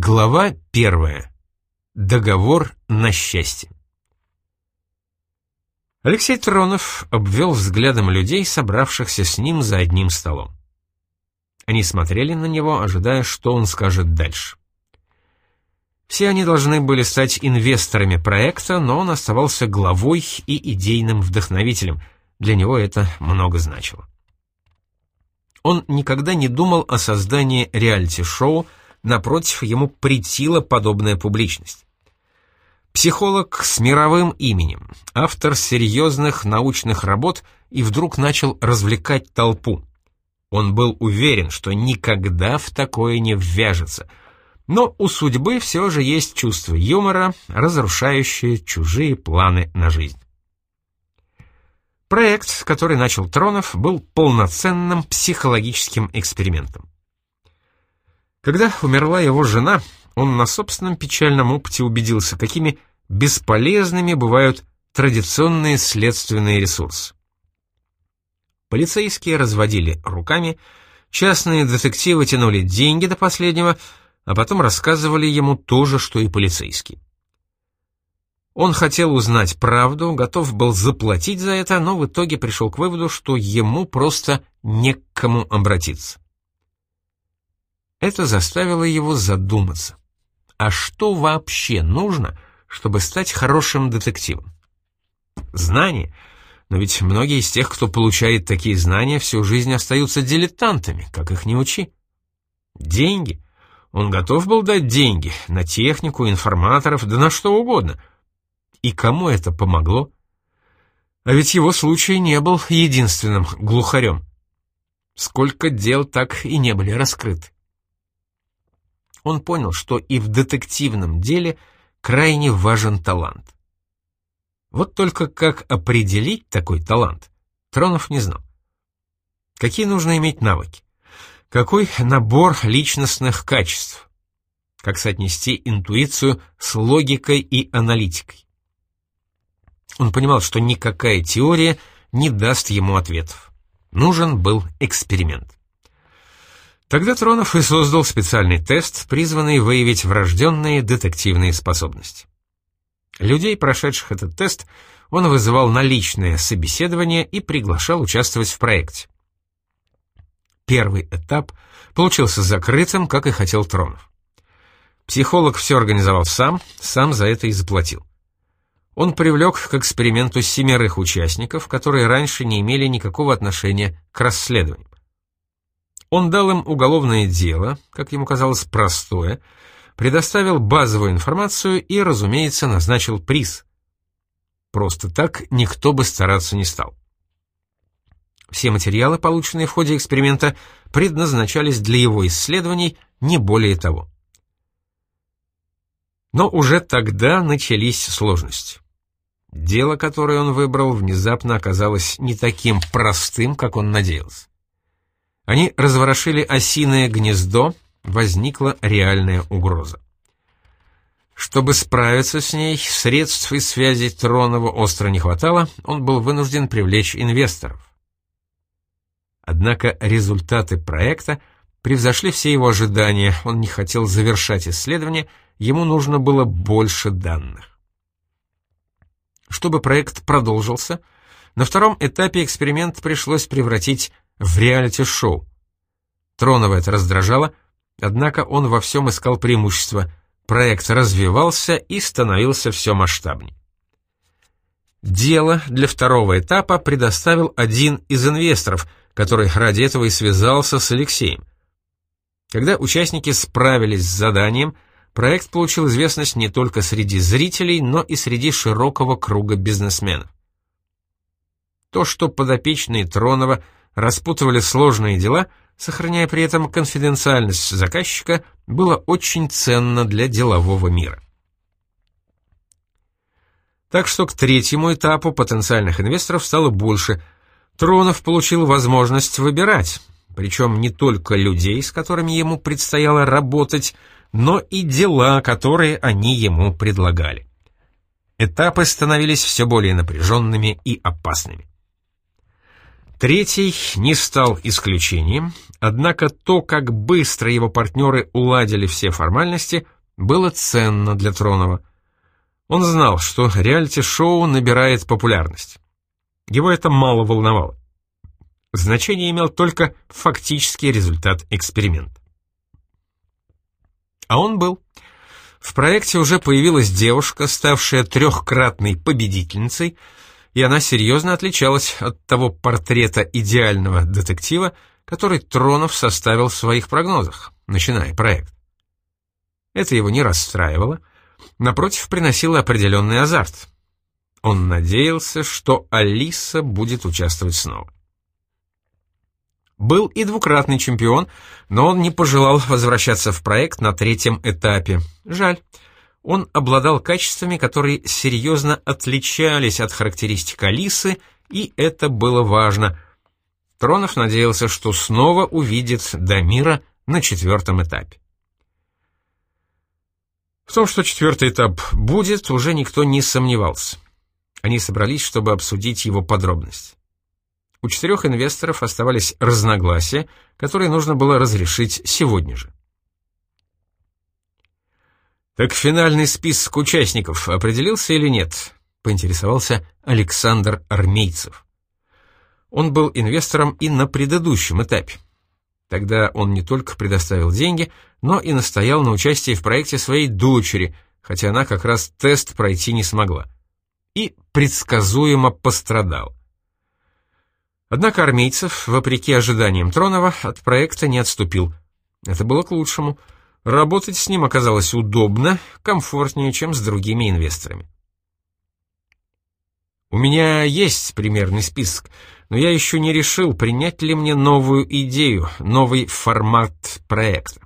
Глава первая. Договор на счастье. Алексей Тронов обвел взглядом людей, собравшихся с ним за одним столом. Они смотрели на него, ожидая, что он скажет дальше. Все они должны были стать инвесторами проекта, но он оставался главой и идейным вдохновителем. Для него это много значило. Он никогда не думал о создании реалити-шоу, напротив, ему претила подобная публичность. Психолог с мировым именем, автор серьезных научных работ и вдруг начал развлекать толпу. Он был уверен, что никогда в такое не ввяжется, но у судьбы все же есть чувство юмора, разрушающее чужие планы на жизнь. Проект, который начал Тронов, был полноценным психологическим экспериментом. Когда умерла его жена, он на собственном печальном опыте убедился, какими бесполезными бывают традиционные следственные ресурсы. Полицейские разводили руками, частные детективы тянули деньги до последнего, а потом рассказывали ему то же, что и полицейские. Он хотел узнать правду, готов был заплатить за это, но в итоге пришел к выводу, что ему просто не к кому обратиться. Это заставило его задуматься. А что вообще нужно, чтобы стать хорошим детективом? Знания. Но ведь многие из тех, кто получает такие знания, всю жизнь остаются дилетантами, как их не учи. Деньги. Он готов был дать деньги на технику, информаторов, да на что угодно. И кому это помогло? А ведь его случай не был единственным глухарем. Сколько дел так и не были раскрыты он понял, что и в детективном деле крайне важен талант. Вот только как определить такой талант, Тронов не знал. Какие нужно иметь навыки? Какой набор личностных качеств? Как соотнести интуицию с логикой и аналитикой? Он понимал, что никакая теория не даст ему ответов. Нужен был эксперимент. Тогда Тронов и создал специальный тест, призванный выявить врожденные детективные способности. Людей, прошедших этот тест, он вызывал на личное собеседование и приглашал участвовать в проекте. Первый этап получился закрытым, как и хотел Тронов. Психолог все организовал сам, сам за это и заплатил. Он привлек к эксперименту семерых участников, которые раньше не имели никакого отношения к расследованию. Он дал им уголовное дело, как ему казалось, простое, предоставил базовую информацию и, разумеется, назначил приз. Просто так никто бы стараться не стал. Все материалы, полученные в ходе эксперимента, предназначались для его исследований, не более того. Но уже тогда начались сложности. Дело, которое он выбрал, внезапно оказалось не таким простым, как он надеялся. Они разворошили осиное гнездо, возникла реальная угроза. Чтобы справиться с ней, средств и связей Тронова остро не хватало, он был вынужден привлечь инвесторов. Однако результаты проекта превзошли все его ожидания, он не хотел завершать исследование, ему нужно было больше данных. Чтобы проект продолжился, на втором этапе эксперимент пришлось превратить в реалити-шоу. Тронова это раздражало, однако он во всем искал преимущества. Проект развивался и становился все масштабнее. Дело для второго этапа предоставил один из инвесторов, который ради этого и связался с Алексеем. Когда участники справились с заданием, проект получил известность не только среди зрителей, но и среди широкого круга бизнесменов. То, что подопечные Тронова – распутывали сложные дела, сохраняя при этом конфиденциальность заказчика, было очень ценно для делового мира. Так что к третьему этапу потенциальных инвесторов стало больше. Тронов получил возможность выбирать, причем не только людей, с которыми ему предстояло работать, но и дела, которые они ему предлагали. Этапы становились все более напряженными и опасными. Третий не стал исключением, однако то, как быстро его партнеры уладили все формальности, было ценно для Тронова. Он знал, что реалити-шоу набирает популярность. Его это мало волновало. Значение имел только фактический результат эксперимента. А он был. В проекте уже появилась девушка, ставшая трехкратной победительницей, и она серьезно отличалась от того портрета идеального детектива, который Тронов составил в своих прогнозах, начиная проект. Это его не расстраивало, напротив, приносило определенный азарт. Он надеялся, что Алиса будет участвовать снова. Был и двукратный чемпион, но он не пожелал возвращаться в проект на третьем этапе. Жаль. Он обладал качествами, которые серьезно отличались от характеристик Алисы, и это было важно. Тронов надеялся, что снова увидит Дамира на четвертом этапе. В том, что четвертый этап будет, уже никто не сомневался. Они собрались, чтобы обсудить его подробности. У четырех инвесторов оставались разногласия, которые нужно было разрешить сегодня же. «Так финальный список участников определился или нет?» — поинтересовался Александр Армейцев. Он был инвестором и на предыдущем этапе. Тогда он не только предоставил деньги, но и настоял на участии в проекте своей дочери, хотя она как раз тест пройти не смогла. И предсказуемо пострадал. Однако армейцев, вопреки ожиданиям Тронова, от проекта не отступил. Это было к лучшему. Работать с ним оказалось удобно, комфортнее, чем с другими инвесторами. У меня есть примерный список, но я еще не решил, принять ли мне новую идею, новый формат проекта.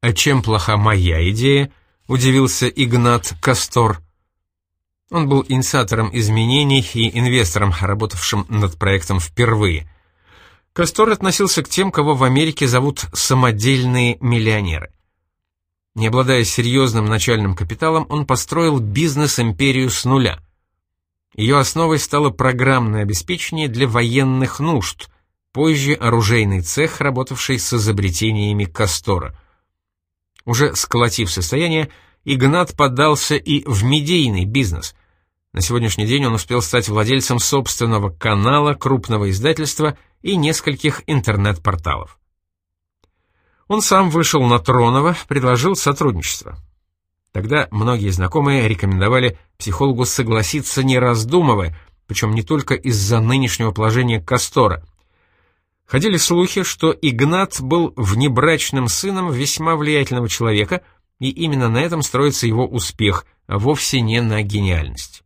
«А чем плоха моя идея?» — удивился Игнат Кастор. Он был инициатором изменений и инвестором, работавшим над проектом впервые. Кастор относился к тем, кого в Америке зовут «самодельные миллионеры». Не обладая серьезным начальным капиталом, он построил бизнес-империю с нуля. Ее основой стало программное обеспечение для военных нужд, позже оружейный цех, работавший с изобретениями Кастора. Уже сколотив состояние, Игнат поддался и в медийный бизнес. На сегодняшний день он успел стать владельцем собственного канала, крупного издательства и нескольких интернет-порталов. Он сам вышел на Тронова, предложил сотрудничество. Тогда многие знакомые рекомендовали психологу согласиться не раздумывая, причем не только из-за нынешнего положения Кастора. Ходили слухи, что Игнат был внебрачным сыном весьма влиятельного человека, и именно на этом строится его успех, а вовсе не на гениальность.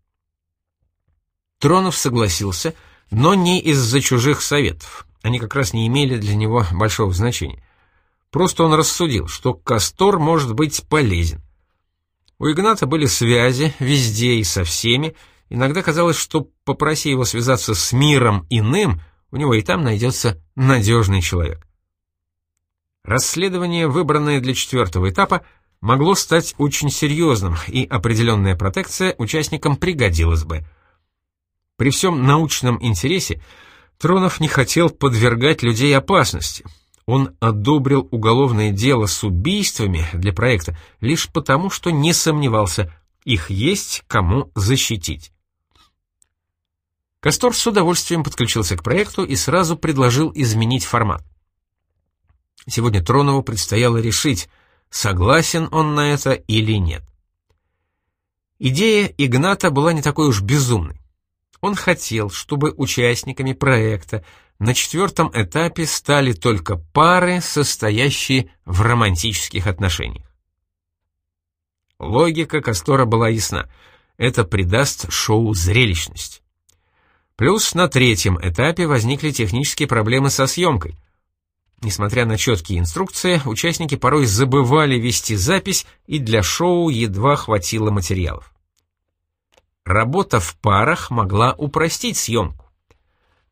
Тронов согласился, но не из-за чужих советов. Они как раз не имели для него большого значения. Просто он рассудил, что Кастор может быть полезен. У Игната были связи везде и со всеми, иногда казалось, что попроси его связаться с миром иным, у него и там найдется надежный человек. Расследование, выбранное для четвертого этапа, могло стать очень серьезным, и определенная протекция участникам пригодилась бы – при всем научном интересе Тронов не хотел подвергать людей опасности. Он одобрил уголовное дело с убийствами для проекта лишь потому, что не сомневался, их есть кому защитить. Кастор с удовольствием подключился к проекту и сразу предложил изменить формат. Сегодня Тронову предстояло решить, согласен он на это или нет. Идея Игната была не такой уж безумной. Он хотел, чтобы участниками проекта на четвертом этапе стали только пары, состоящие в романтических отношениях. Логика Кастора была ясна. Это придаст шоу зрелищность. Плюс на третьем этапе возникли технические проблемы со съемкой. Несмотря на четкие инструкции, участники порой забывали вести запись, и для шоу едва хватило материалов. Работа в парах могла упростить съемку.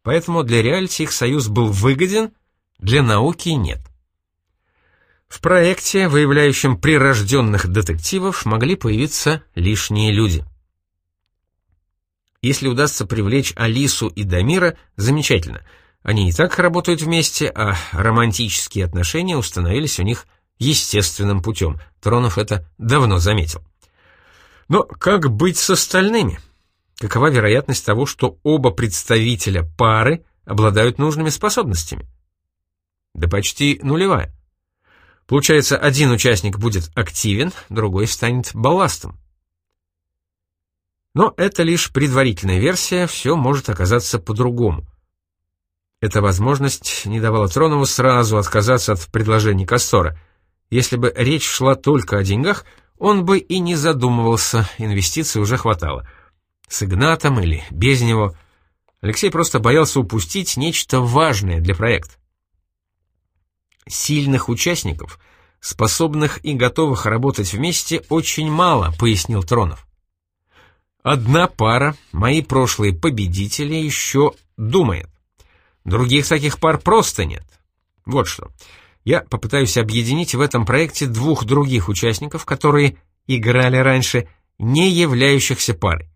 Поэтому для реалити их союз был выгоден, для науки нет. В проекте, выявляющем прирожденных детективов, могли появиться лишние люди. Если удастся привлечь Алису и Дамира, замечательно – Они и так работают вместе, а романтические отношения установились у них естественным путем. Тронов это давно заметил. Но как быть с остальными? Какова вероятность того, что оба представителя пары обладают нужными способностями? Да почти нулевая. Получается, один участник будет активен, другой станет балластом. Но это лишь предварительная версия, все может оказаться по-другому. Эта возможность не давала Тронову сразу отказаться от предложений Кастора. Если бы речь шла только о деньгах, он бы и не задумывался, инвестиций уже хватало. С Игнатом или без него. Алексей просто боялся упустить нечто важное для проекта. Сильных участников, способных и готовых работать вместе, очень мало, пояснил Тронов. Одна пара, мои прошлые победители, еще думает. Других таких пар просто нет. Вот что. Я попытаюсь объединить в этом проекте двух других участников, которые играли раньше, не являющихся парой.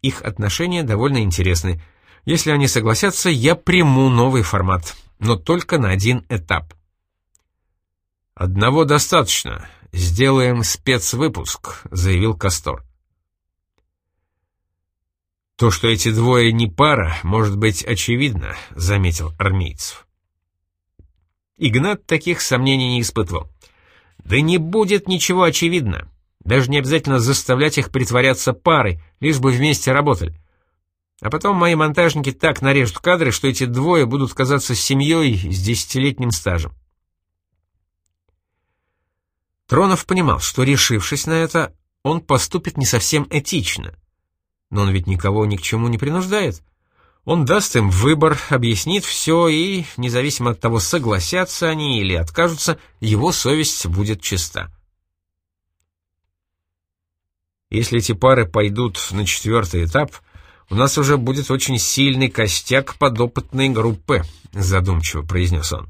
Их отношения довольно интересны. Если они согласятся, я приму новый формат, но только на один этап. «Одного достаточно. Сделаем спецвыпуск», — заявил Кастор. «То, что эти двое не пара, может быть очевидно», — заметил армейцев. Игнат таких сомнений не испытывал. «Да не будет ничего очевидно. Даже не обязательно заставлять их притворяться парой, лишь бы вместе работали. А потом мои монтажники так нарежут кадры, что эти двое будут казаться семьей с десятилетним стажем. Тронов понимал, что, решившись на это, он поступит не совсем этично. Но он ведь никого ни к чему не принуждает. Он даст им выбор, объяснит все, и, независимо от того, согласятся они или откажутся, его совесть будет чиста. Если эти пары пойдут на четвертый этап, у нас уже будет очень сильный костяк подопытной группы, задумчиво произнес он.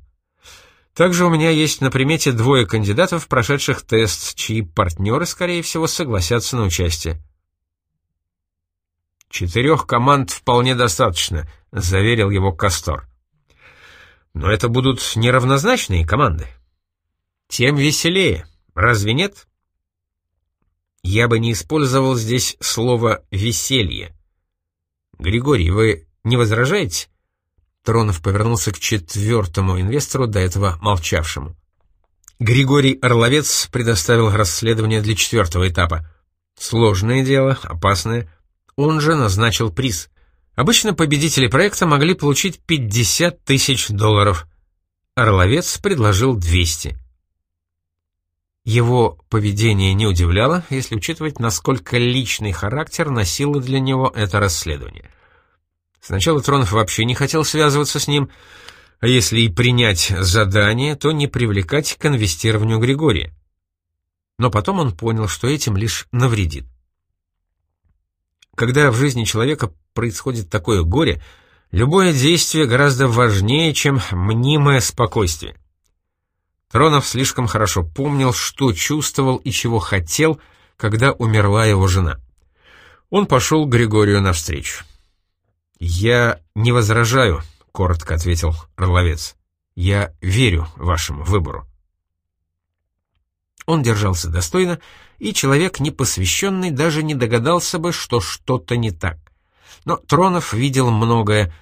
Также у меня есть на примете двое кандидатов, прошедших тест, чьи партнеры, скорее всего, согласятся на участие. «Четырех команд вполне достаточно», — заверил его Кастор. «Но это будут неравнозначные команды. Тем веселее, разве нет?» Я бы не использовал здесь слово «веселье». Григорий, вы не возражаете? Тронов повернулся к четвертому инвестору, до этого молчавшему. Григорий Орловец предоставил расследование для четвертого этапа. Сложное дело, опасное. Он же назначил приз. Обычно победители проекта могли получить 50 тысяч долларов. Орловец предложил 200. Его поведение не удивляло, если учитывать, насколько личный характер носило для него это расследование. Сначала Тронов вообще не хотел связываться с ним, а если и принять задание, то не привлекать к инвестированию Григория. Но потом он понял, что этим лишь навредит. Когда в жизни человека происходит такое горе, любое действие гораздо важнее, чем мнимое спокойствие. Тронов слишком хорошо помнил, что чувствовал и чего хотел, когда умерла его жена. Он пошел Григорию навстречу. «Я не возражаю», — коротко ответил Орловец. «Я верю вашему выбору». Он держался достойно, и человек непосвященный даже не догадался бы, что что-то не так. Но Тронов видел многое,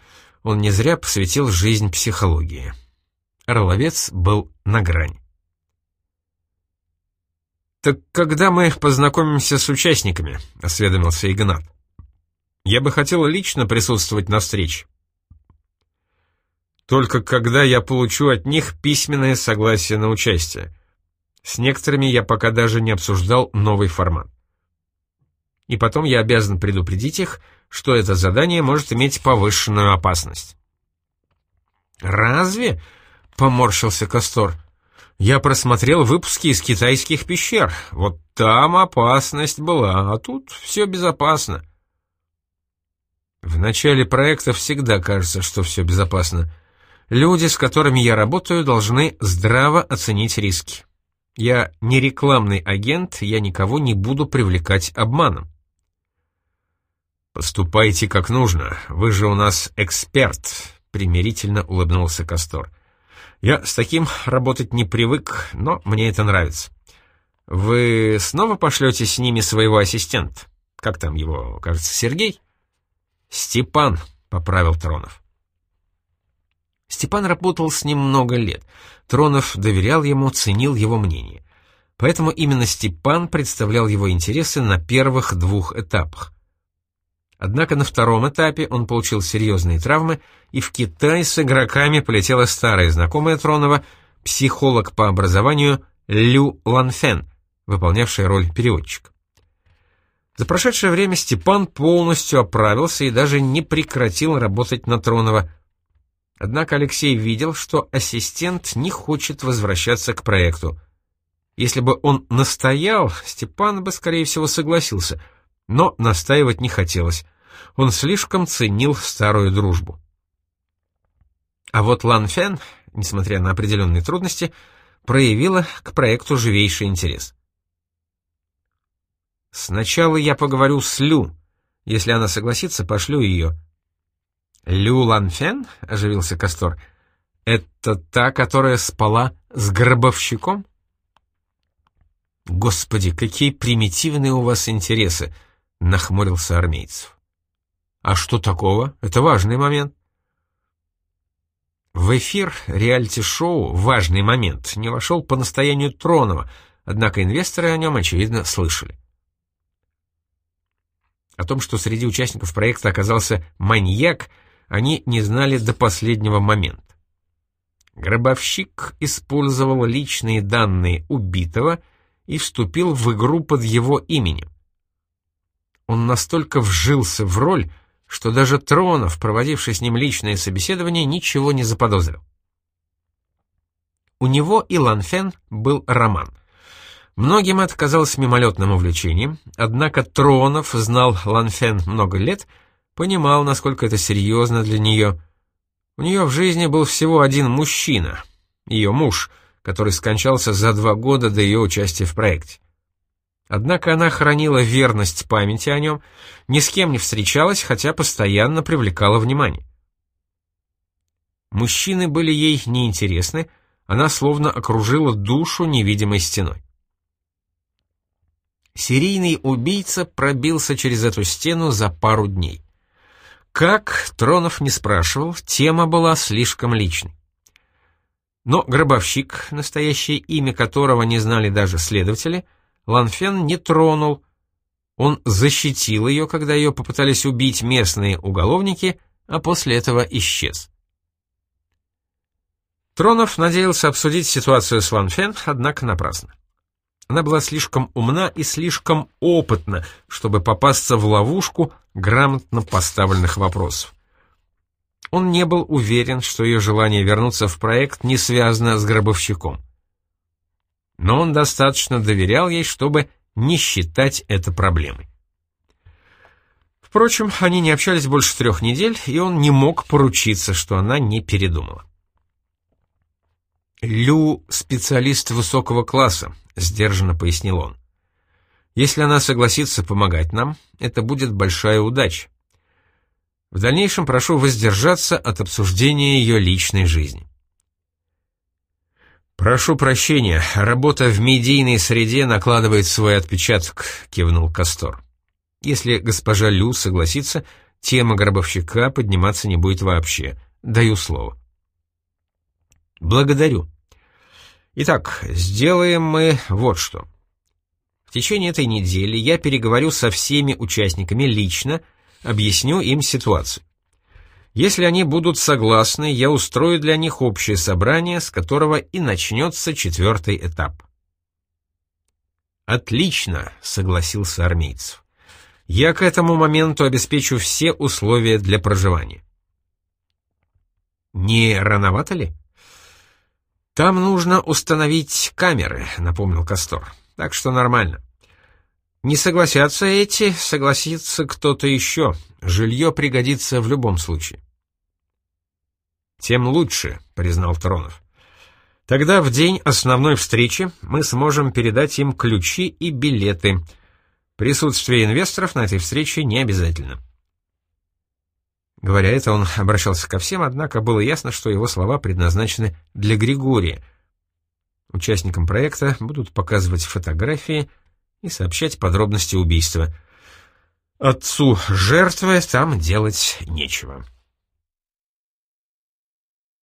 он не зря посвятил жизнь психологии. Орловец был на грани. «Так когда мы познакомимся с участниками?» — осведомился Игнат. Я бы хотел лично присутствовать на встрече. Только когда я получу от них письменное согласие на участие. С некоторыми я пока даже не обсуждал новый формат. И потом я обязан предупредить их, что это задание может иметь повышенную опасность. «Разве?» — поморщился Кастор. «Я просмотрел выпуски из китайских пещер. Вот там опасность была, а тут все безопасно». В начале проекта всегда кажется, что все безопасно. Люди, с которыми я работаю, должны здраво оценить риски. Я не рекламный агент, я никого не буду привлекать обманом. Поступайте как нужно, вы же у нас эксперт, примирительно улыбнулся Кастор. «Я с таким работать не привык, но мне это нравится. Вы снова пошлете с ними своего ассистента? Как там его, кажется, Сергей?» «Степан», — поправил Тронов. Степан работал с ним много лет. Тронов доверял ему, ценил его мнение. Поэтому именно Степан представлял его интересы на первых двух этапах. Однако на втором этапе он получил серьезные травмы, и в Китай с игроками полетела старая знакомая Тронова, психолог по образованию Лю Ланфен, выполнявшая роль переводчика. За прошедшее время Степан полностью оправился и даже не прекратил работать на Тронова. Однако Алексей видел, что ассистент не хочет возвращаться к проекту. Если бы он настоял, Степан бы, скорее всего, согласился, но настаивать не хотелось он слишком ценил старую дружбу. А вот Лан Фен, несмотря на определенные трудности, проявила к проекту живейший интерес. «Сначала я поговорю с Лю. Если она согласится, пошлю ее». «Лю Лан Фен?» — оживился Кастор. «Это та, которая спала с гробовщиком?» «Господи, какие примитивные у вас интересы!» — нахмурился армейцев. А что такого? Это важный момент. В эфир реалити-шоу «Важный момент» не вошел по настоянию Тронова, однако инвесторы о нем, очевидно, слышали. О том, что среди участников проекта оказался маньяк, они не знали до последнего момента. Гробовщик использовал личные данные убитого и вступил в игру под его именем. Он настолько вжился в роль, что даже Тронов, проводивший с ним личное собеседование, ничего не заподозрил. У него и Ланфен был роман. Многим это казалось мимолетным увлечением, однако Тронов знал Ланфен много лет, понимал, насколько это серьезно для нее. У нее в жизни был всего один мужчина, ее муж, который скончался за два года до ее участия в проекте. Однако она хранила верность памяти о нем, ни с кем не встречалась, хотя постоянно привлекала внимание. Мужчины были ей неинтересны, она словно окружила душу невидимой стеной. Серийный убийца пробился через эту стену за пару дней. Как, Тронов не спрашивал, тема была слишком личной. Но гробовщик, настоящее имя которого не знали даже следователи, — Ланфен не тронул. Он защитил ее, когда ее попытались убить местные уголовники, а после этого исчез. Тронов надеялся обсудить ситуацию с Ланфен, однако напрасно. Она была слишком умна и слишком опытна, чтобы попасться в ловушку грамотно поставленных вопросов. Он не был уверен, что ее желание вернуться в проект не связано с гробовщиком но он достаточно доверял ей, чтобы не считать это проблемой. Впрочем, они не общались больше трех недель, и он не мог поручиться, что она не передумала. «Лю — специалист высокого класса», — сдержанно пояснил он. «Если она согласится помогать нам, это будет большая удача. В дальнейшем прошу воздержаться от обсуждения ее личной жизни». «Прошу прощения, работа в медийной среде накладывает свой отпечаток», — кивнул Кастор. «Если госпожа Лю согласится, тема гробовщика подниматься не будет вообще. Даю слово». «Благодарю. Итак, сделаем мы вот что. В течение этой недели я переговорю со всеми участниками лично, объясню им ситуацию. Если они будут согласны, я устрою для них общее собрание, с которого и начнется четвертый этап. «Отлично», — согласился Армейцев. «Я к этому моменту обеспечу все условия для проживания». «Не рановато ли?» «Там нужно установить камеры», — напомнил Кастор. «Так что нормально». «Не согласятся эти, согласится кто-то еще. Жилье пригодится в любом случае». «Тем лучше», — признал Тронов. «Тогда в день основной встречи мы сможем передать им ключи и билеты. Присутствие инвесторов на этой встрече не обязательно». Говоря это, он обращался ко всем, однако было ясно, что его слова предназначены для Григория. Участникам проекта будут показывать фотографии и сообщать подробности убийства. Отцу жертвы там делать нечего.